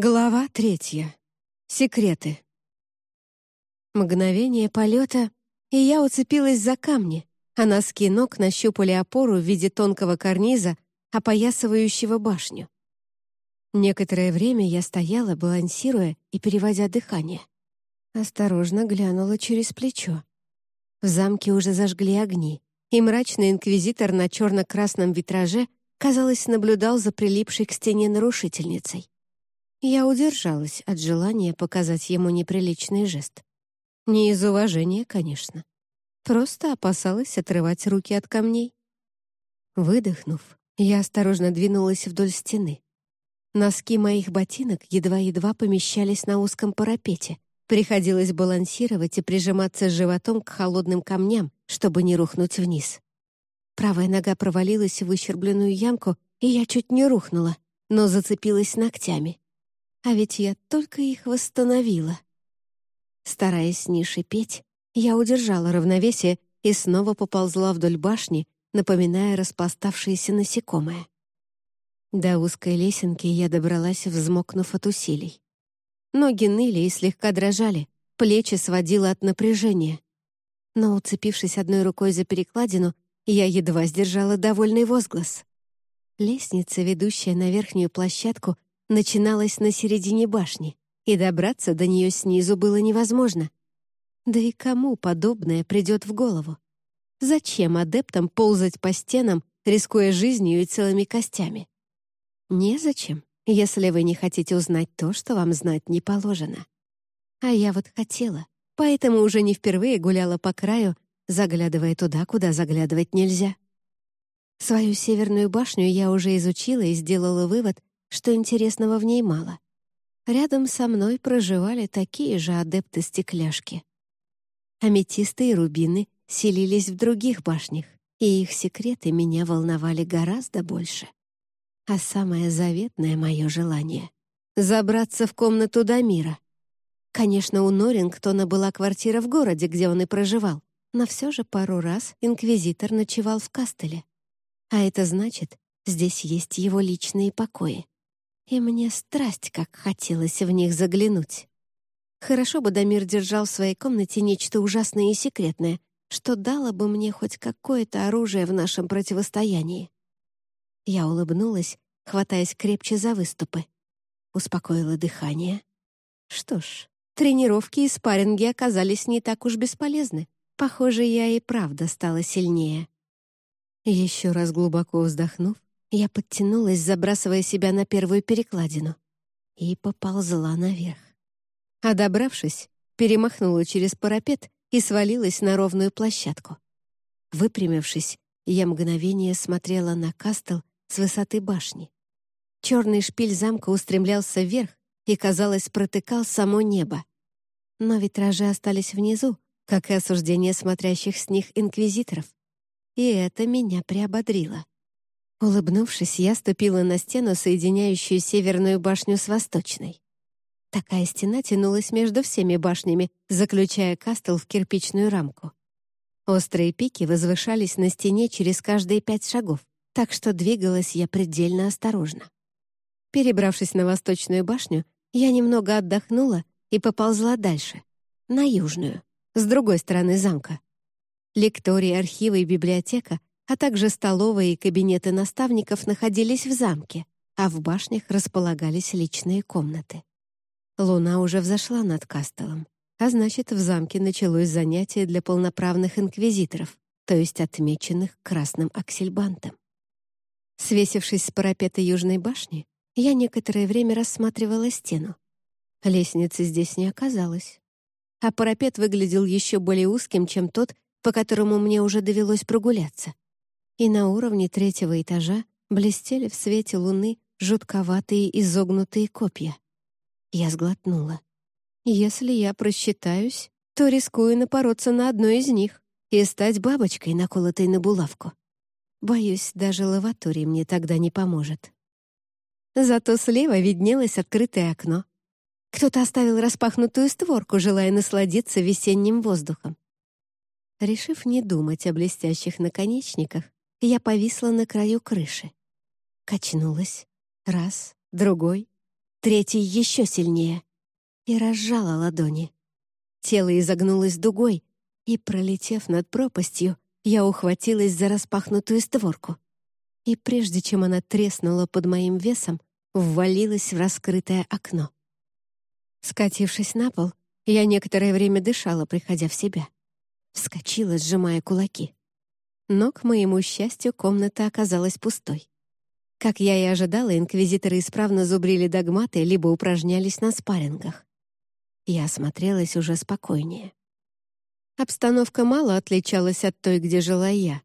Глава третья. Секреты. Мгновение полета, и я уцепилась за камни, а носки ног нащупали опору в виде тонкого карниза, опоясывающего башню. Некоторое время я стояла, балансируя и переводя дыхание. Осторожно глянула через плечо. В замке уже зажгли огни, и мрачный инквизитор на черно-красном витраже, казалось, наблюдал за прилипшей к стене нарушительницей. Я удержалась от желания показать ему неприличный жест. Не из уважения, конечно. Просто опасалась отрывать руки от камней. Выдохнув, я осторожно двинулась вдоль стены. Носки моих ботинок едва-едва помещались на узком парапете. Приходилось балансировать и прижиматься животом к холодным камням, чтобы не рухнуть вниз. Правая нога провалилась в выщербленную ямку, и я чуть не рухнула, но зацепилась ногтями. А ведь я только их восстановила. Стараясь не шипеть, я удержала равновесие и снова поползла вдоль башни, напоминая распластавшееся насекомое. До узкой лесенки я добралась, взмокнув от усилий. Ноги ныли и слегка дрожали, плечи сводило от напряжения. Но, уцепившись одной рукой за перекладину, я едва сдержала довольный возглас. Лестница, ведущая на верхнюю площадку, начиналась на середине башни и добраться до нее снизу было невозможно. Да и кому подобное придет в голову? Зачем адептам ползать по стенам, рискуя жизнью и целыми костями? Незачем, если вы не хотите узнать то, что вам знать не положено. А я вот хотела, поэтому уже не впервые гуляла по краю, заглядывая туда, куда заглядывать нельзя. Свою северную башню я уже изучила и сделала вывод, что интересного в ней мало. Рядом со мной проживали такие же адепты-стекляшки. Аметисты и рубины селились в других башнях, и их секреты меня волновали гораздо больше. А самое заветное мое желание — забраться в комнату Дамира. Конечно, у Норрингтона была квартира в городе, где он и проживал, но все же пару раз инквизитор ночевал в Кастеле. А это значит, здесь есть его личные покои и мне страсть как хотелось в них заглянуть. Хорошо бы Дамир держал в своей комнате нечто ужасное и секретное, что дало бы мне хоть какое-то оружие в нашем противостоянии. Я улыбнулась, хватаясь крепче за выступы. Успокоила дыхание. Что ж, тренировки и спарринги оказались не так уж бесполезны. Похоже, я и правда стала сильнее. Еще раз глубоко вздохнув, я подтянулась, забрасывая себя на первую перекладину, и поползла наверх. А добравшись, перемахнула через парапет и свалилась на ровную площадку. Выпрямившись, я мгновение смотрела на кастел с высоты башни. Черный шпиль замка устремлялся вверх и, казалось, протыкал само небо. Но витражи остались внизу, как и осуждение смотрящих с них инквизиторов. И это меня приободрило. Улыбнувшись, я ступила на стену, соединяющую северную башню с восточной. Такая стена тянулась между всеми башнями, заключая кастел в кирпичную рамку. Острые пики возвышались на стене через каждые пять шагов, так что двигалась я предельно осторожно. Перебравшись на восточную башню, я немного отдохнула и поползла дальше, на южную, с другой стороны замка. Лектории, архивы и библиотека а также столовые и кабинеты наставников находились в замке, а в башнях располагались личные комнаты. Луна уже взошла над Кастелом, а значит, в замке началось занятие для полноправных инквизиторов, то есть отмеченных красным аксельбантом. Свесившись с парапета южной башни, я некоторое время рассматривала стену. Лестницы здесь не оказалось. А парапет выглядел еще более узким, чем тот, по которому мне уже довелось прогуляться и на уровне третьего этажа блестели в свете луны жутковатые изогнутые копья. Я сглотнула. Если я просчитаюсь, то рискую напороться на одно из них и стать бабочкой, наколотой на булавку. Боюсь, даже лаваторий мне тогда не поможет. Зато слева виднелось открытое окно. Кто-то оставил распахнутую створку, желая насладиться весенним воздухом. Решив не думать о блестящих наконечниках, я повисла на краю крыши. Качнулась. Раз, другой. третий еще сильнее. И разжала ладони. Тело изогнулось дугой, и, пролетев над пропастью, я ухватилась за распахнутую створку. И прежде чем она треснула под моим весом, ввалилась в раскрытое окно. Скатившись на пол, я некоторое время дышала, приходя в себя. Вскочила, сжимая кулаки. Но, к моему счастью, комната оказалась пустой. Как я и ожидала, инквизиторы исправно зубрили догматы либо упражнялись на спаррингах. Я осмотрелась уже спокойнее. Обстановка мало отличалась от той, где жила я.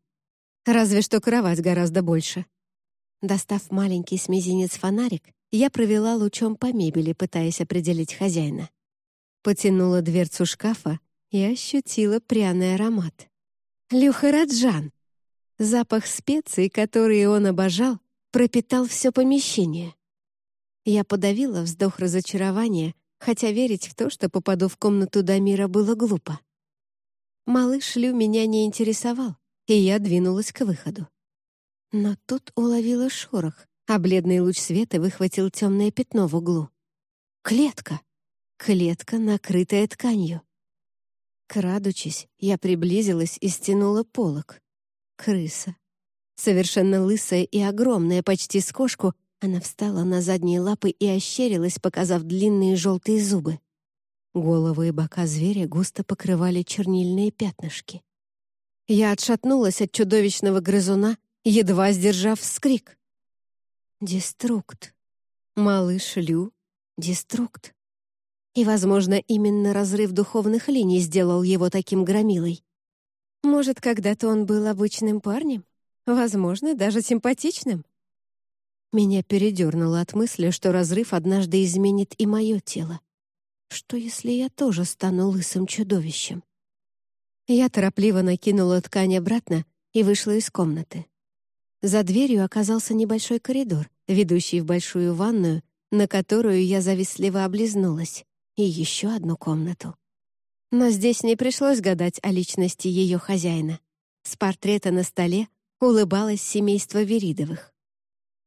Разве что кровать гораздо больше. Достав маленький с фонарик, я провела лучом по мебели, пытаясь определить хозяина. Потянула дверцу шкафа и ощутила пряный аромат. Люхараджан. Запах специй, которые он обожал, пропитал все помещение. Я подавила вздох разочарования, хотя верить в то, что попаду в комнату Дамира, было глупо. Малыш Лю меня не интересовал, и я двинулась к выходу. Но тут уловила шорох, а бледный луч света выхватил темное пятно в углу. Клетка. Клетка, накрытая тканью. Крадучись, я приблизилась и стянула полог. Крыса. Совершенно лысая и огромная, почти с кошку, она встала на задние лапы и ощерилась, показав длинные желтые зубы. Голову и бока зверя густо покрывали чернильные пятнышки. Я отшатнулась от чудовищного грызуна, едва сдержав вскрик. Деструкт. Малыш Лю. Деструкт. И, возможно, именно разрыв духовных линий сделал его таким громилой. Может, когда-то он был обычным парнем? Возможно, даже симпатичным? Меня передернуло от мысли, что разрыв однажды изменит и мое тело. Что, если я тоже стану лысым чудовищем? Я торопливо накинула ткань обратно и вышла из комнаты. За дверью оказался небольшой коридор, ведущий в большую ванную, на которую я завистливо облизнулась и еще одну комнату. Но здесь не пришлось гадать о личности ее хозяина. С портрета на столе улыбалось семейство Веридовых.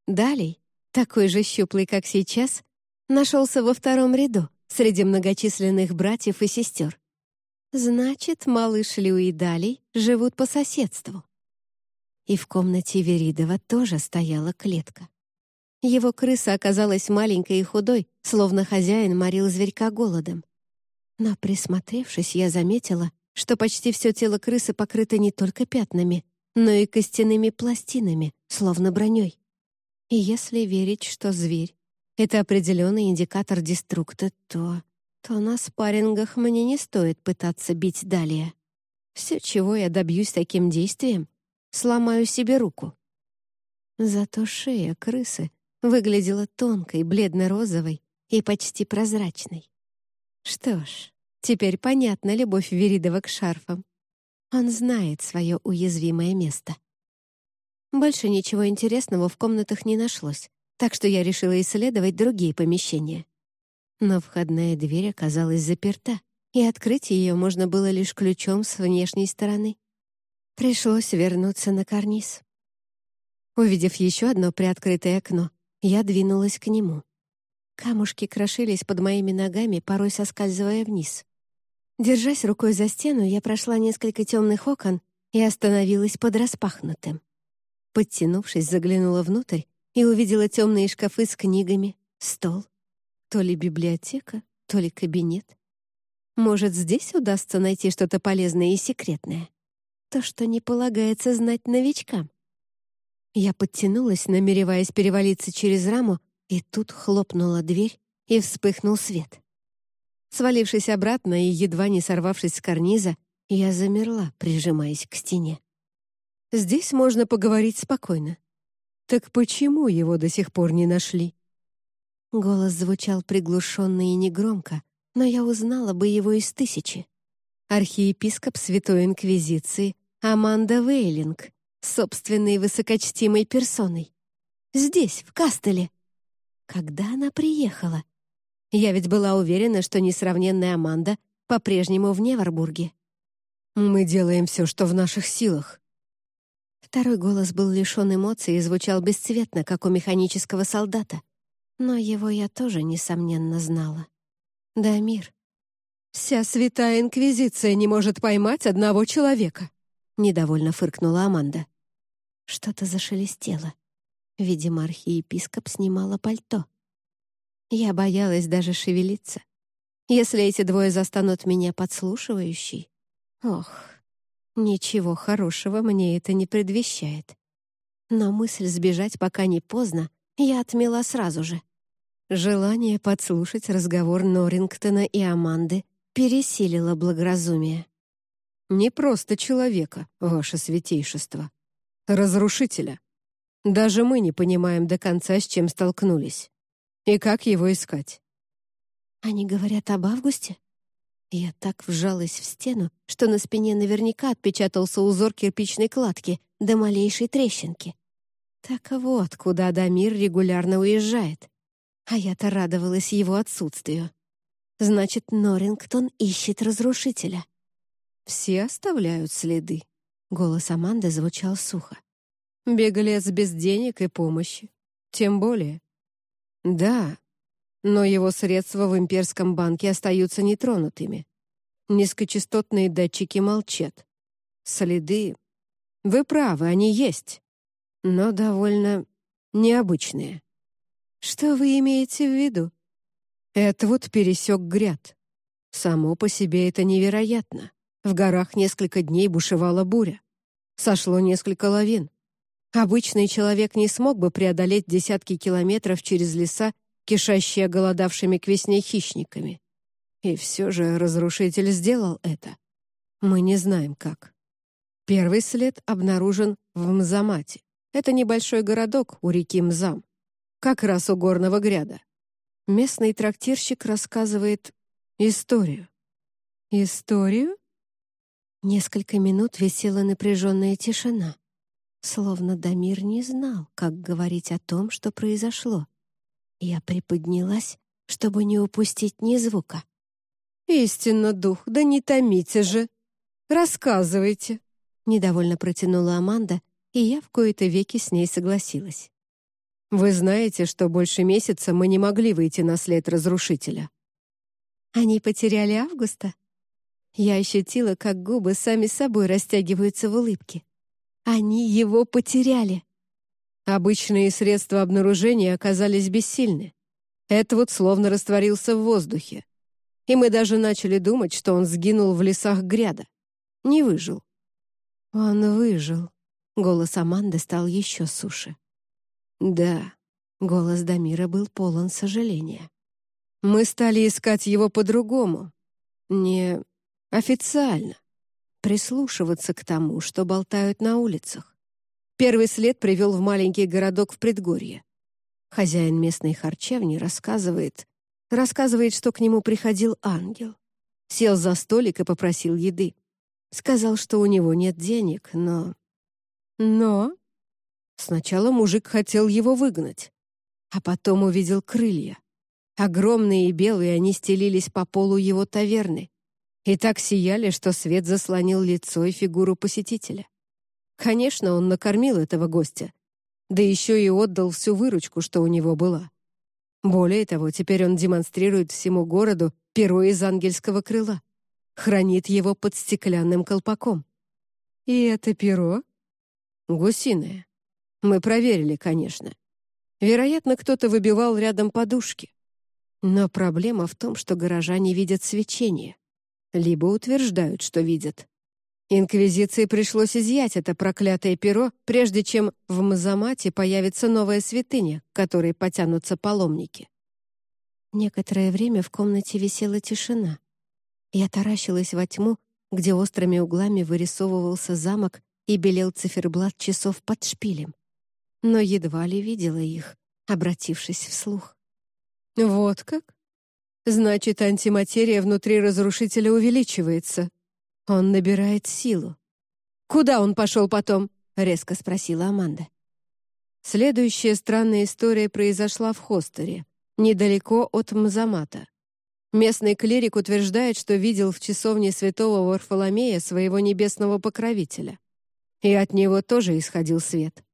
Далей, такой же щуплый, как сейчас, нашелся во втором ряду среди многочисленных братьев и сестер. Значит, малыш Лю и Далей живут по соседству. И в комнате Веридова тоже стояла клетка. Его крыса оказалась маленькой и худой, словно хозяин морил зверька голодом. Но, присмотревшись, я заметила, что почти все тело крысы покрыто не только пятнами, но и костяными пластинами, словно броней. И если верить, что зверь — это определенный индикатор деструкта, то... то на спаррингах мне не стоит пытаться бить далее. Все, чего я добьюсь таким действием, сломаю себе руку. Зато шея крысы выглядела тонкой, бледно-розовой и почти прозрачной. Что ж, теперь понятна любовь Веридова к шарфам. Он знает свое уязвимое место. Больше ничего интересного в комнатах не нашлось, так что я решила исследовать другие помещения. Но входная дверь оказалась заперта, и открыть ее можно было лишь ключом с внешней стороны. Пришлось вернуться на карниз. Увидев еще одно приоткрытое окно, я двинулась к нему. Камушки крошились под моими ногами, порой соскальзывая вниз. Держась рукой за стену, я прошла несколько темных окон и остановилась под распахнутым. Подтянувшись, заглянула внутрь и увидела темные шкафы с книгами, стол. То ли библиотека, то ли кабинет. Может, здесь удастся найти что-то полезное и секретное? То, что не полагается знать новичкам. Я подтянулась, намереваясь перевалиться через раму, и тут хлопнула дверь, и вспыхнул свет. Свалившись обратно и едва не сорвавшись с карниза, я замерла, прижимаясь к стене. Здесь можно поговорить спокойно. Так почему его до сих пор не нашли? Голос звучал приглушенно и негромко, но я узнала бы его из тысячи. Архиепископ Святой Инквизиции Аманда Вейлинг, собственной высокочтимой персоной. Здесь, в Кастеле. Когда она приехала? Я ведь была уверена, что несравненная Аманда по-прежнему в Невербурге. «Мы делаем все, что в наших силах». Второй голос был лишен эмоций и звучал бесцветно, как у механического солдата. Но его я тоже, несомненно, знала. Дамир. «Вся святая инквизиция не может поймать одного человека», — недовольно фыркнула Аманда. Что-то зашелестело. Видимо, архиепископ снимала пальто. Я боялась даже шевелиться. Если эти двое застанут меня подслушивающей... Ох, ничего хорошего мне это не предвещает. Но мысль сбежать, пока не поздно, я отмела сразу же. Желание подслушать разговор Норрингтона и Аманды пересилило благоразумие. «Не просто человека, ваше святейшество. Разрушителя. Даже мы не понимаем до конца, с чем столкнулись. И как его искать?» «Они говорят об Августе?» Я так вжалась в стену, что на спине наверняка отпечатался узор кирпичной кладки до малейшей трещинки. Так вот, куда Дамир регулярно уезжает. А я-то радовалась его отсутствию. Значит, Норрингтон ищет разрушителя. «Все оставляют следы», — голос Аманды звучал сухо. «Беглец без денег и помощи. Тем более». «Да, но его средства в имперском банке остаются нетронутыми. Низкочастотные датчики молчат. Следы... Вы правы, они есть но довольно необычные. Что вы имеете в виду? Это вот пересек гряд. Само по себе это невероятно. В горах несколько дней бушевала буря. Сошло несколько лавин. Обычный человек не смог бы преодолеть десятки километров через леса, кишащие голодавшими к весне хищниками. И все же разрушитель сделал это. Мы не знаем, как. Первый след обнаружен в Мзамате. Это небольшой городок у реки Мзам, как раз у горного гряда. Местный трактирщик рассказывает историю. Историю? Несколько минут висела напряженная тишина, словно Дамир не знал, как говорить о том, что произошло. Я приподнялась, чтобы не упустить ни звука. «Истинно, дух, да не томите же! Рассказывайте!» Недовольно протянула Аманда, и я в кои-то веки с ней согласилась. «Вы знаете, что больше месяца мы не могли выйти на след разрушителя». «Они потеряли Августа?» Я ощутила, как губы сами собой растягиваются в улыбке. «Они его потеряли!» Обычные средства обнаружения оказались бессильны. Это вот словно растворился в воздухе. И мы даже начали думать, что он сгинул в лесах гряда. Не выжил. Он выжил. Голос Аманды стал еще суше. «Да», — голос Дамира был полон сожаления. «Мы стали искать его по-другому. Не официально. Прислушиваться к тому, что болтают на улицах. Первый след привел в маленький городок в предгорье. Хозяин местной харчевни рассказывает, рассказывает, что к нему приходил ангел. Сел за столик и попросил еды. Сказал, что у него нет денег, но но сначала мужик хотел его выгнать, а потом увидел крылья. Огромные и белые они стелились по полу его таверны и так сияли, что свет заслонил лицо и фигуру посетителя. Конечно, он накормил этого гостя, да еще и отдал всю выручку, что у него была. Более того, теперь он демонстрирует всему городу перо из ангельского крыла, хранит его под стеклянным колпаком. И это перо Гусиная. Мы проверили, конечно. Вероятно, кто-то выбивал рядом подушки. Но проблема в том, что горожане видят свечение. Либо утверждают, что видят. Инквизиции пришлось изъять это проклятое перо, прежде чем в Мазамате появится новая святыня, к которой потянутся паломники. Некоторое время в комнате висела тишина. Я таращилась во тьму, где острыми углами вырисовывался замок и белел циферблат часов под шпилем. Но едва ли видела их, обратившись вслух. «Вот как? Значит, антиматерия внутри разрушителя увеличивается. Он набирает силу. Куда он пошел потом?» — резко спросила Аманда. Следующая странная история произошла в Хостере, недалеко от Мзамата. Местный клирик утверждает, что видел в часовне святого Варфоломея своего небесного покровителя и от него тоже исходил свет.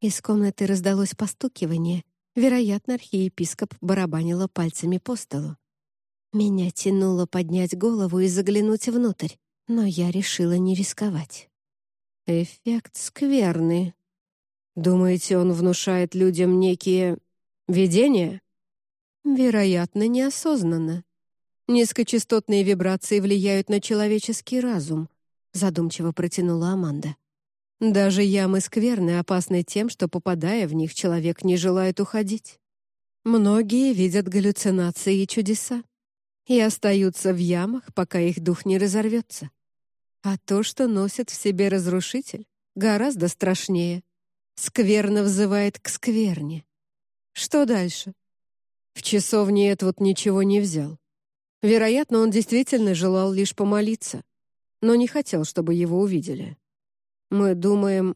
Из комнаты раздалось постукивание, Вероятно, архиепископ барабанила пальцами по столу. Меня тянуло поднять голову и заглянуть внутрь, но я решила не рисковать. Эффект скверный. Думаете, он внушает людям некие видения? Вероятно, неосознанно. Низкочастотные вибрации влияют на человеческий разум, задумчиво протянула Аманда. Даже ямы скверны опасны тем, что, попадая в них, человек не желает уходить. Многие видят галлюцинации и чудеса и остаются в ямах, пока их дух не разорвется. А то, что носит в себе разрушитель, гораздо страшнее. Скверно взывает к скверне. Что дальше? В часовне Эдвуд ничего не взял. Вероятно, он действительно желал лишь помолиться, но не хотел, чтобы его увидели. Мы думаем...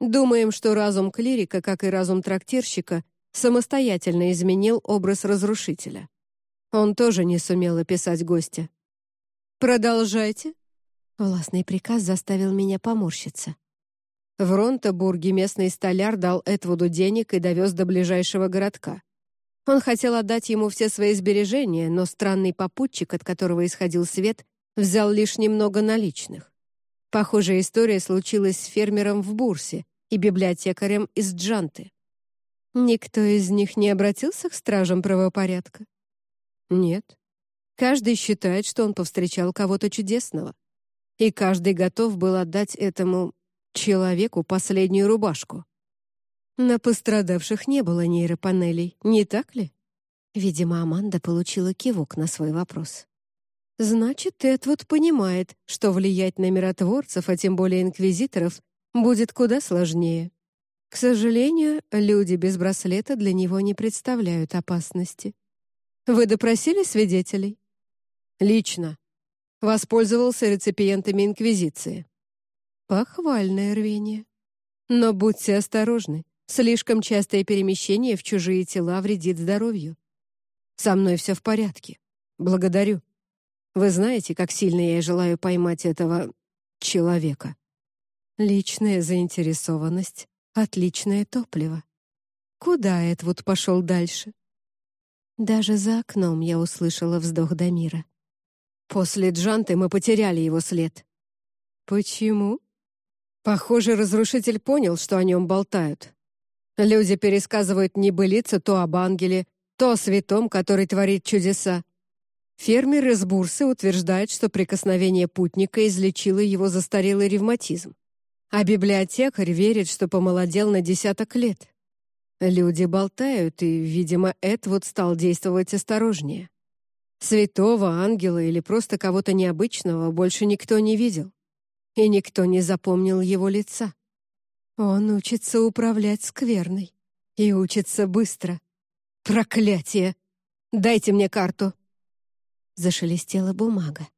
Думаем, что разум клирика, как и разум трактирщика, самостоятельно изменил образ разрушителя. Он тоже не сумел описать гостя. «Продолжайте». Властный приказ заставил меня поморщиться. В Ронтобурге местный столяр дал Этвуду денег и довез до ближайшего городка. Он хотел отдать ему все свои сбережения, но странный попутчик, от которого исходил свет, взял лишь немного наличных. Похожая история случилась с фермером в Бурсе и библиотекарем из Джанты. Никто из них не обратился к стражам правопорядка? Нет. Каждый считает, что он повстречал кого-то чудесного. И каждый готов был отдать этому человеку последнюю рубашку. На пострадавших не было нейропанелей, не так ли? Видимо, Аманда получила кивок на свой вопрос. Значит, Эдвуд понимает, что влиять на миротворцев, а тем более инквизиторов, будет куда сложнее. К сожалению, люди без браслета для него не представляют опасности. Вы допросили свидетелей? Лично. Воспользовался реципиентами Инквизиции. Похвальное рвение. Но будьте осторожны. Слишком частое перемещение в чужие тела вредит здоровью. Со мной все в порядке. Благодарю. Вы знаете, как сильно я желаю поймать этого человека. Личная заинтересованность — отличное топливо. Куда Эдвуд пошел дальше? Даже за окном я услышала вздох Дамира. После Джанты мы потеряли его след. Почему? Похоже, разрушитель понял, что о нем болтают. Люди пересказывают небылицы то об ангеле, то о святом, который творит чудеса. Фермер из Бурсы утверждает, что прикосновение путника излечило его застарелый ревматизм. А библиотекарь верит, что помолодел на десяток лет. Люди болтают, и, видимо, Эдвуд стал действовать осторожнее. Святого, ангела или просто кого-то необычного больше никто не видел. И никто не запомнил его лица. Он учится управлять скверной. И учится быстро. Проклятие! Дайте мне карту!» Зашелестела бумага.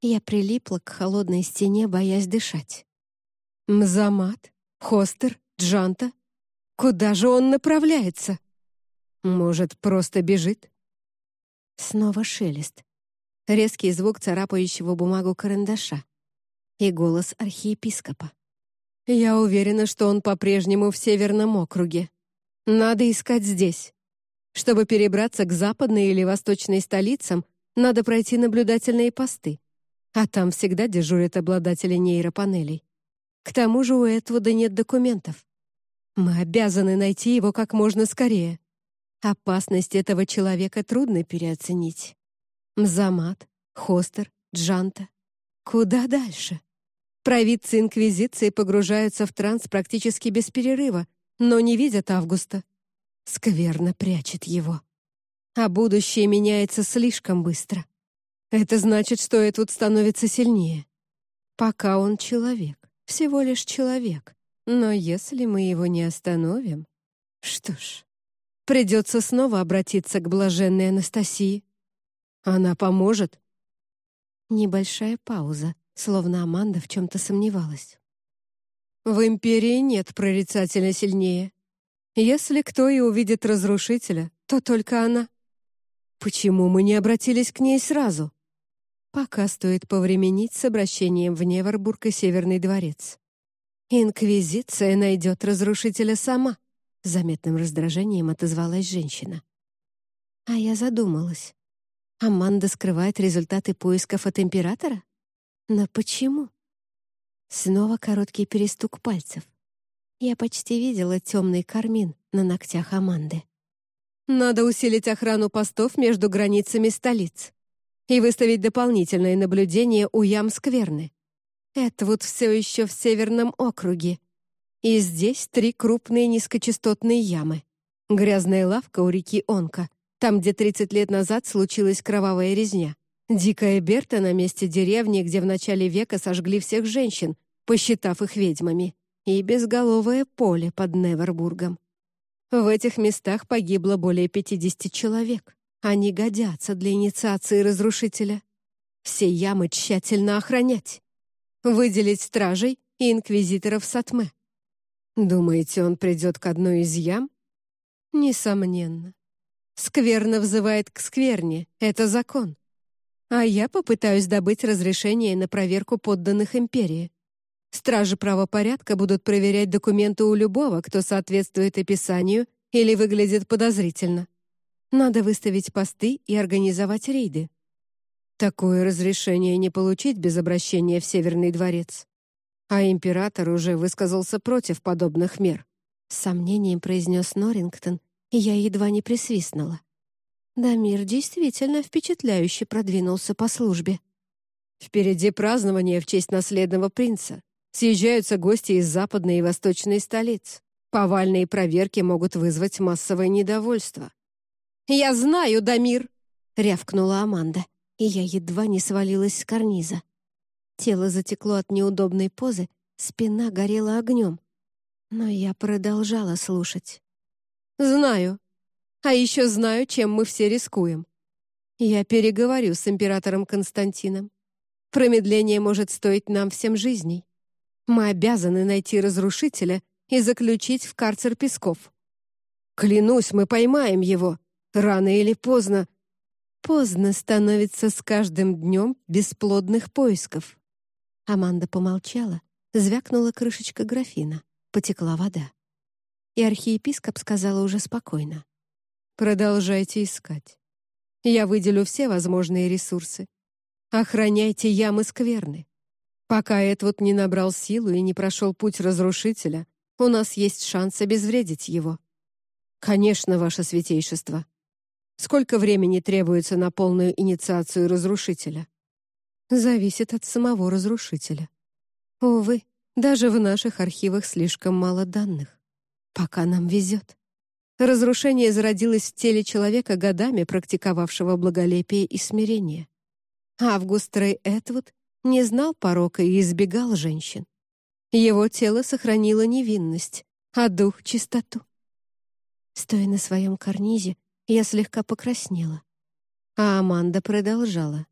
Я прилипла к холодной стене, боясь дышать. Мзамат, Хостер, Джанта, Куда же он направляется? Может, просто бежит? Снова шелест. Резкий звук царапающего бумагу карандаша. И голос архиепископа. Я уверена, что он по-прежнему в Северном округе. Надо искать здесь. Чтобы перебраться к западной или восточной столицам, надо пройти наблюдательные посты. А там всегда дежурят обладатели нейропанелей. К тому же у Этвуда нет документов. Мы обязаны найти его как можно скорее. Опасность этого человека трудно переоценить. Мзамат, Хостер, Джанта. Куда дальше? Провидцы Инквизиции погружаются в транс практически без перерыва, но не видят Августа. Скверно прячет его. А будущее меняется слишком быстро. Это значит, что Этвуд становится сильнее. Пока он человек, всего лишь человек. Но если мы его не остановим... Что ж, придется снова обратиться к блаженной Анастасии. Она поможет? Небольшая пауза, словно Аманда в чем-то сомневалась. В Империи нет прорицателя сильнее. Если кто и увидит разрушителя, то только она. Почему мы не обратились к ней сразу? Пока стоит повременить с обращением в Невербург и Северный дворец. «Инквизиция найдет разрушителя сама», — заметным раздражением отозвалась женщина. А я задумалась. Аманда скрывает результаты поисков от императора? Но почему? Снова короткий перестук пальцев. Я почти видела темный кармин на ногтях Аманды. Надо усилить охрану постов между границами столиц и выставить дополнительное наблюдение у ям скверны. Вот все еще в Северном округе. И здесь три крупные низкочастотные ямы. Грязная лавка у реки Онка, там, где 30 лет назад случилась кровавая резня. Дикая Берта на месте деревни, где в начале века сожгли всех женщин, посчитав их ведьмами. И безголовое поле под Невербургом. В этих местах погибло более 50 человек. Они годятся для инициации разрушителя. Все ямы тщательно охранять. Выделить стражей и инквизиторов Сатме. Думаете, он придет к одной из ям? Несомненно. Скверно взывает к скверне. Это закон. А я попытаюсь добыть разрешение на проверку подданных империи. Стражи правопорядка будут проверять документы у любого, кто соответствует описанию или выглядит подозрительно. Надо выставить посты и организовать рейды. Такое разрешение не получить без обращения в Северный дворец. А император уже высказался против подобных мер. С сомнением произнес Норрингтон, и я едва не присвистнула. Дамир действительно впечатляюще продвинулся по службе. Впереди празднование в честь наследного принца. Съезжаются гости из западной и восточной столиц. Повальные проверки могут вызвать массовое недовольство. «Я знаю, Дамир!» — рявкнула Аманда, и я едва не свалилась с карниза. Тело затекло от неудобной позы, спина горела огнем. Но я продолжала слушать. «Знаю. А еще знаю, чем мы все рискуем. Я переговорю с императором Константином. Промедление может стоить нам всем жизней. Мы обязаны найти разрушителя и заключить в карцер Песков. Клянусь, мы поймаем его. Рано или поздно. Поздно становится с каждым днем бесплодных поисков. Аманда помолчала, звякнула крышечка графина, потекла вода. И архиепископ сказала уже спокойно. «Продолжайте искать. Я выделю все возможные ресурсы. Охраняйте ямы скверны. Пока Эдвуд не набрал силу и не прошел путь разрушителя, у нас есть шанс обезвредить его. Конечно, ваше святейшество. Сколько времени требуется на полную инициацию разрушителя? Зависит от самого разрушителя. Увы, даже в наших архивах слишком мало данных. Пока нам везет. Разрушение зародилось в теле человека, годами практиковавшего благолепие и смирение. Август Рэй Этвуд не знал порока и избегал женщин. Его тело сохранило невинность, а дух — чистоту. Стоя на своем карнизе, я слегка покраснела. А Аманда продолжала.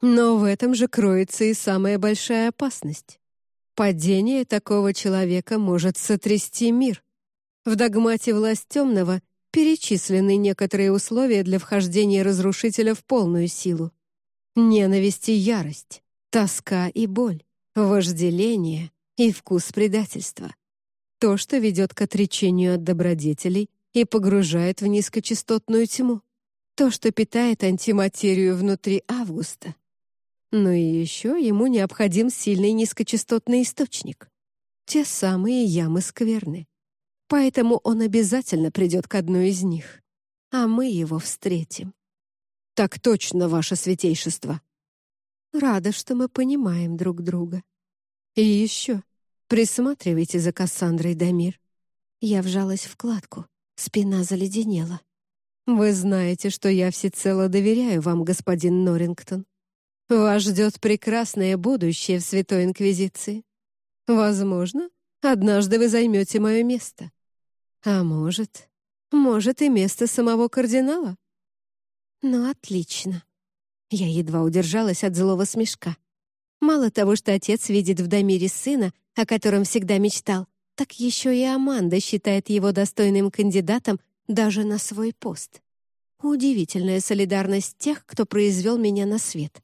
Но в этом же кроется и самая большая опасность. Падение такого человека может сотрясти мир. В догмате «Власть темного» перечислены некоторые условия для вхождения разрушителя в полную силу. Ненависть и ярость, тоска и боль, вожделение и вкус предательства. То, что ведет к отречению от добродетелей и погружает в низкочастотную тьму. То, что питает антиматерию внутри Августа. Но и еще ему необходим сильный низкочастотный источник. Те самые ямы скверны. Поэтому он обязательно придет к одной из них. А мы его встретим. «Так точно, ваше святейшество!» Рада, что мы понимаем друг друга. И еще, присматривайте за Кассандрой Дамир. Я вжалась в кладку, спина заледенела. Вы знаете, что я всецело доверяю вам, господин Норрингтон. Вас ждет прекрасное будущее в Святой Инквизиции. Возможно, однажды вы займете мое место. А может, может и место самого кардинала? Ну, отлично. Я едва удержалась от злого смешка. Мало того, что отец видит в Дамире сына, о котором всегда мечтал, так еще и Аманда считает его достойным кандидатом даже на свой пост. Удивительная солидарность тех, кто произвел меня на свет.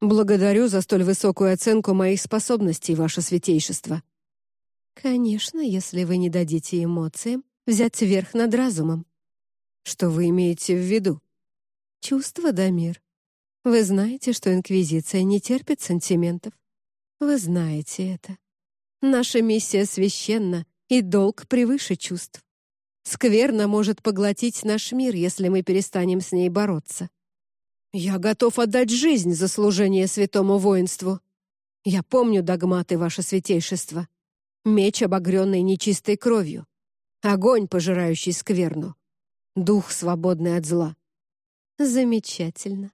«Благодарю за столь высокую оценку моих способностей, ваше святейшество». «Конечно, если вы не дадите эмоциям взять верх над разумом. Что вы имеете в виду? Чувство, Дамир. Вы знаете, что Инквизиция не терпит сантиментов. Вы знаете это. Наша миссия священна, и долг превыше чувств. Скверно может поглотить наш мир, если мы перестанем с ней бороться. Я готов отдать жизнь за служение святому воинству. Я помню догматы, ваше святейшество. Меч, обогренный нечистой кровью. Огонь, пожирающий скверну. Дух, свободный от зла. Замечательно.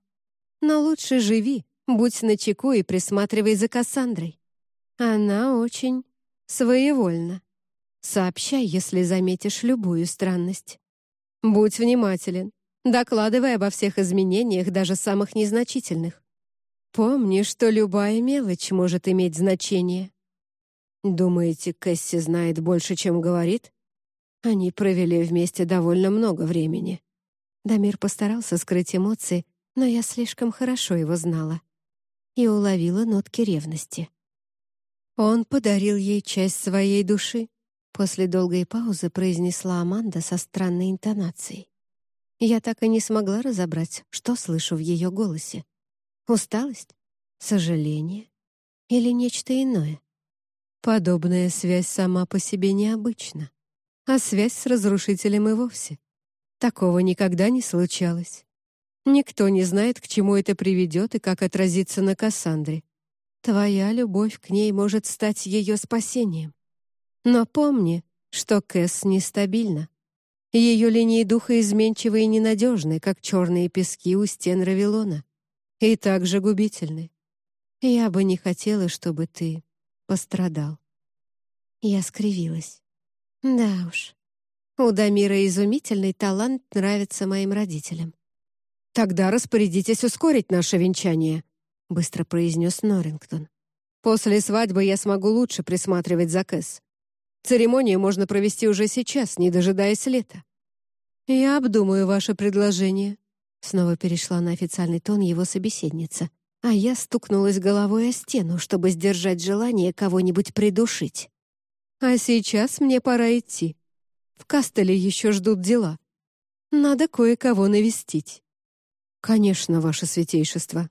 Но лучше живи, будь начеку и присматривай за Кассандрой. Она очень своевольна. Сообщай, если заметишь любую странность. Будь внимателен. Докладывай обо всех изменениях, даже самых незначительных. Помни, что любая мелочь может иметь значение. Думаете, Кэсси знает больше, чем говорит? Они провели вместе довольно много времени. Дамир постарался скрыть эмоции, но я слишком хорошо его знала и уловила нотки ревности. Он подарил ей часть своей души, после долгой паузы произнесла Аманда со странной интонацией. Я так и не смогла разобрать, что слышу в ее голосе. Усталость? Сожаление? Или нечто иное? Подобная связь сама по себе необычна, а связь с разрушителем и вовсе. Такого никогда не случалось. Никто не знает, к чему это приведет и как отразится на Кассандре. Твоя любовь к ней может стать ее спасением. Но помни, что Кэс нестабильна. Ее линии духа изменчивы и ненадежны, как черные пески у стен Равилона, и также губительны. Я бы не хотела, чтобы ты пострадал. Я скривилась. Да уж, у Дамира изумительный талант нравится моим родителям. «Тогда распорядитесь ускорить наше венчание», — быстро произнес Норрингтон. «После свадьбы я смогу лучше присматривать за Кэс. Церемонию можно провести уже сейчас, не дожидаясь лета». «Я обдумаю ваше предложение», — снова перешла на официальный тон его собеседница, а я стукнулась головой о стену, чтобы сдержать желание кого-нибудь придушить. «А сейчас мне пора идти. В Кастеле еще ждут дела. Надо кое-кого навестить». «Конечно, ваше святейшество».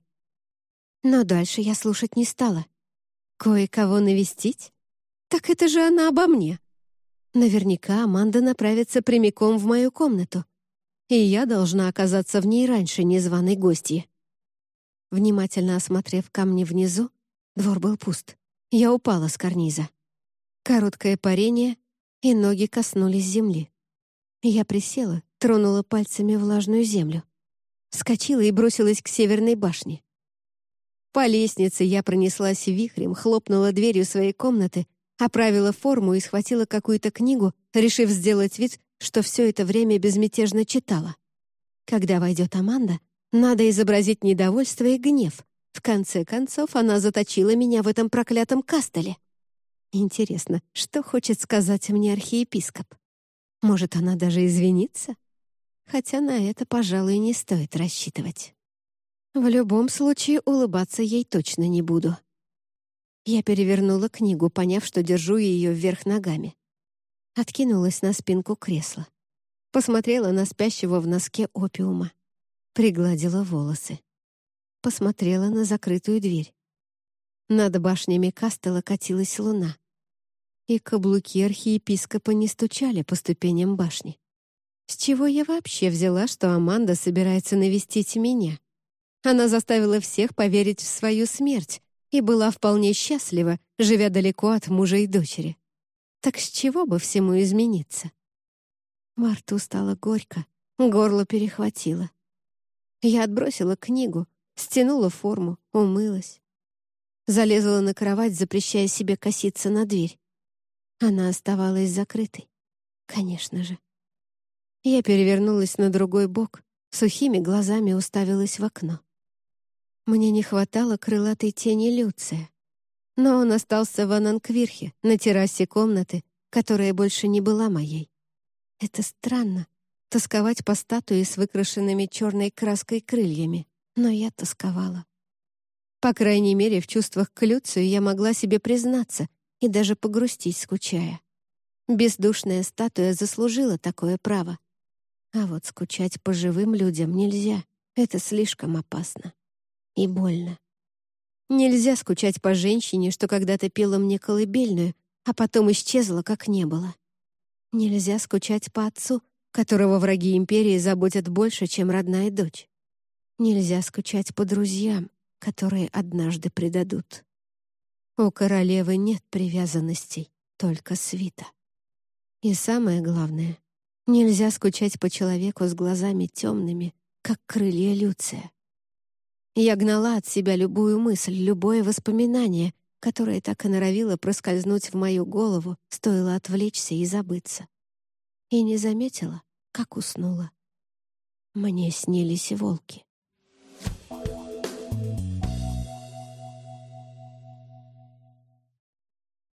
Но дальше я слушать не стала. «Кое-кого навестить? Так это же она обо мне». Наверняка Аманда направится прямиком в мою комнату, и я должна оказаться в ней раньше незваной гостьи. Внимательно осмотрев камни внизу, двор был пуст. Я упала с карниза. Короткое парение, и ноги коснулись земли. Я присела, тронула пальцами влажную землю вскочила и бросилась к северной башне. По лестнице я пронеслась вихрем, хлопнула дверью своей комнаты, оправила форму и схватила какую-то книгу, решив сделать вид, что все это время безмятежно читала. Когда войдет Аманда, надо изобразить недовольство и гнев. В конце концов, она заточила меня в этом проклятом кастеле. Интересно, что хочет сказать мне архиепископ? Может, она даже извинится? Хотя на это, пожалуй, не стоит рассчитывать. В любом случае, улыбаться ей точно не буду. Я перевернула книгу, поняв, что держу ее вверх ногами. Откинулась на спинку кресла. Посмотрела на спящего в носке опиума. Пригладила волосы. Посмотрела на закрытую дверь. Над башнями Кастела катилась луна. И каблуки архиепископа не стучали по ступеням башни. Чего я вообще взяла, что Аманда собирается навестить меня? Она заставила всех поверить в свою смерть и была вполне счастлива, живя далеко от мужа и дочери. Так с чего бы всему измениться? Во рту стало горько, горло перехватило. Я отбросила книгу, стянула форму, умылась. Залезла на кровать, запрещая себе коситься на дверь. Она оставалась закрытой. Конечно же. Я перевернулась на другой бок, сухими глазами уставилась в окно. Мне не хватало крылатой тени Люция. Но он остался в Ананквирхе, на террасе комнаты, которая больше не была моей. Это странно — тосковать по статуе с выкрашенными черной краской крыльями, но я тосковала. По крайней мере, в чувствах к Люцию я могла себе признаться и даже погрустить, скучая. Бездушная статуя заслужила такое право. А вот скучать по живым людям нельзя. Это слишком опасно. И больно. Нельзя скучать по женщине, что когда-то пела мне колыбельную, а потом исчезла, как не было. Нельзя скучать по отцу, которого враги империи заботят больше, чем родная дочь. Нельзя скучать по друзьям, которые однажды предадут. У королевы нет привязанностей, только свита. И самое главное, нельзя скучать по человеку с глазами темными, как крылья Люция. Я гнала от себя любую мысль, любое воспоминание, которое так и норовило проскользнуть в мою голову, стоило отвлечься и забыться. И не заметила, как уснула. Мне снились волки.